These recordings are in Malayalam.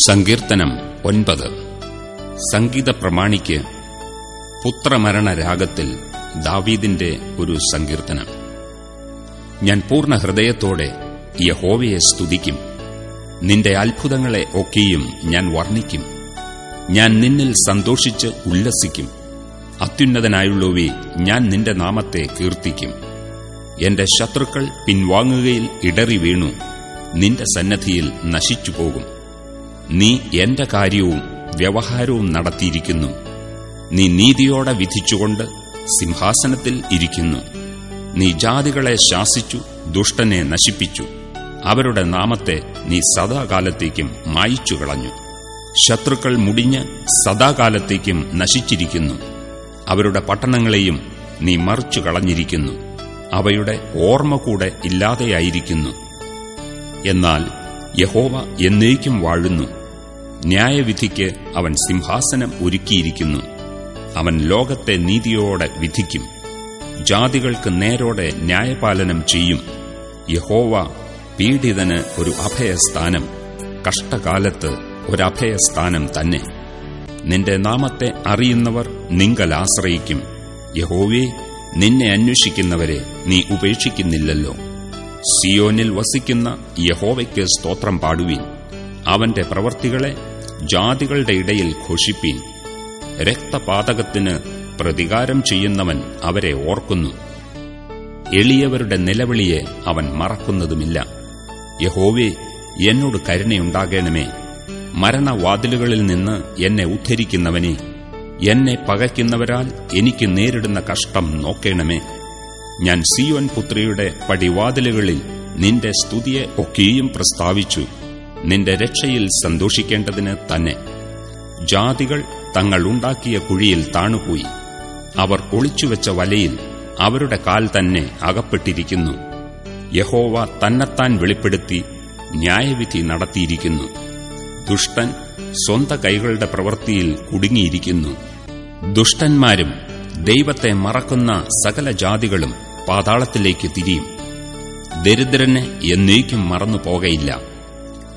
സങ്കീർത്തനം ഒൻപത്. സംഗീത പ്രമാണിക്ക് പുത്രമരണ രാഗത്തിൽ ദാവീദിന്റെ ഒരു സങ്കീർത്തനം. ഞാൻ പൂർണ ഹൃദയത്തോടെ യഹോവയെ സ്തുതിക്കും. നിന്റെ അത്ഭുതങ്ങളെ ഒക്കെയും ഞാൻ വർണിക്കും. ഞാൻ നിന്നിൽ സന്തോഷിച്ച് ഉല്ലസിക്കും. അത്യുന്നതനായുള്ളവേ ഞാൻ നിന്റെ നാമത്തെ കീർത്തിക്കും. എന്റെ ശത്രുക്കൾ പിൻവാങ്ങുകയിൽ ഇടറി വീണു നിന്റെ സന്നദ്ധിയിൽ നശിച്ചുപോകും. നീ എന്റെ കാര്യവും വ്യവഹാരവും നടത്തിയിരിക്കുന്നു. നീ നീതിയോടെ വിധിച്ചുകൊണ്ട് സിംഹാസനത്തിൽ ഇരിക്കുന്നു. നീ ജാതികളെ ശാസിച്ചു ദുഷ്ടനെ നശിപ്പിച്ചു. അവരുടെ നാമത്തെ നീ സദാകാലത്തേക്കും മായിച്ചു കളഞ്ഞു ശത്രുക്കൾ മുടിഞ്ഞ് സദാകാലത്തേക്കും നശിച്ചിരിക്കുന്നു. അവരുടെ പട്ടണങ്ങളെയും നീ മറിച്ചു കളഞ്ഞിരിക്കുന്നു അവയുടെ ഓർമ്മ കൂടെ ഇല്ലാതെയായിരിക്കുന്നു. എന്നാൽ യഹോവ എന്നേക്കും വാഴുന്നു. ന്യായവിധിക്ക് അവൻ സിംഹാസനം ഒരുക്കിയിരിക്കുന്നു. അവൻ ലോകത്തെ നീതിയോടെ വിധിക്കും. ജാതികൾക്ക് നേരോടെ ന്യായപാലനം ചെയ്യും. യഹോവ പീഡിതന് ഒരു അഭയസ്ഥാനം കഷ്ടകാലത്ത് ഒരഭയസ്ഥാനം തന്നെ. നിന്റെ നാമത്തെ അറിയുന്നവർ നിങ്ങൾ ആശ്രയിക്കും. യഹോവേ നിന്നെ അന്വേഷിക്കുന്നവരെ നീ ഉപേക്ഷിക്കുന്നില്ലല്ലോ. സിയോനിൽ വസിക്കുന്ന യഹോവയ്ക്ക് സ്തോത്രം പാടുവീൻ. അവന്റെ പ്രവർത്തികളെ ജാതികളുടെ ഇടയിൽ ഘോഷിപ്പീൻ. രക്തപാതകത്തിന് പ്രതികാരം ചെയ്യുന്നവൻ അവരെ ഓർക്കുന്നു. എളിയവരുടെ നിലവിളിയെ അവൻ മറക്കുന്നതുമില്ല. യഹോവേ എന്നോട് കരുണയുണ്ടാകണമേ. മരണവാതിലുകളിൽ നിന്ന് എന്നെ ഉദ്ധരിക്കുന്നവനെ എന്നെ പകയ്ക്കുന്നവരാൽ എനിക്ക് നേരിടുന്ന കഷ്ടം നോക്കേണമേ. ഞാൻ സിയോൻ പുത്രിയുടെ പടിവാതിലുകളിൽ നിന്റെ സ്തുതിയെ ഒക്കെയും പ്രസ്താവിച്ചു. നിന്റെ രക്ഷയിൽ സന്തോഷിക്കേണ്ടതിന് തന്നെ. ജാതികൾ തങ്ങൾ ഉണ്ടാക്കിയ കുഴിയിൽ താണുപോയി. അവർ ഒളിച്ചുവെച്ച വലയിൽ അവരുടെ കാൽ തന്നെ അകപ്പെട്ടിരിക്കുന്നു. യഹോവ തന്നെത്താൻ വെളിപ്പെടുത്തി ന്യായവിധി നടത്തിയിരിക്കുന്നു. ദുഷ്ടൻ സ്വന്ത കൈകളുടെ പ്രവൃത്തിയിൽ കുടുങ്ങിയിരിക്കുന്നു. ദുഷ്ടന്മാരും ദൈവത്തെ മറക്കുന്ന സകല ജാതികളും പാതാളത്തിലേക്ക് തിരിയും. ദരിദ്രനെ എന്നേക്കും മറന്നു പോകയില്ല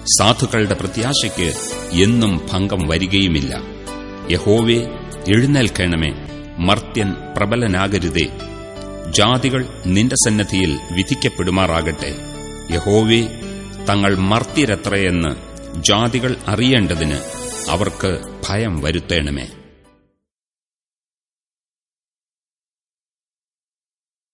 സാധുക്കളുടെ പ്രത്യാശയ്ക്ക് എന്നും ഭംഗം വരികയുമില്ല. യഹോവേ എഴുന്നേൽക്കണമേ. മർത്യൻ പ്രബലനാകരുതേ. ജാതികൾ നിന്റെ സന്നദ്ധിയിൽ വിധിക്കപ്പെടുമാറാകട്ടെ. യഹോവേ തങ്ങൾ മർത്യരത്രയെന്ന് ജാതികൾ അറിയേണ്ടതിന് അവർക്ക് ഭയം വരുത്തേണമേ.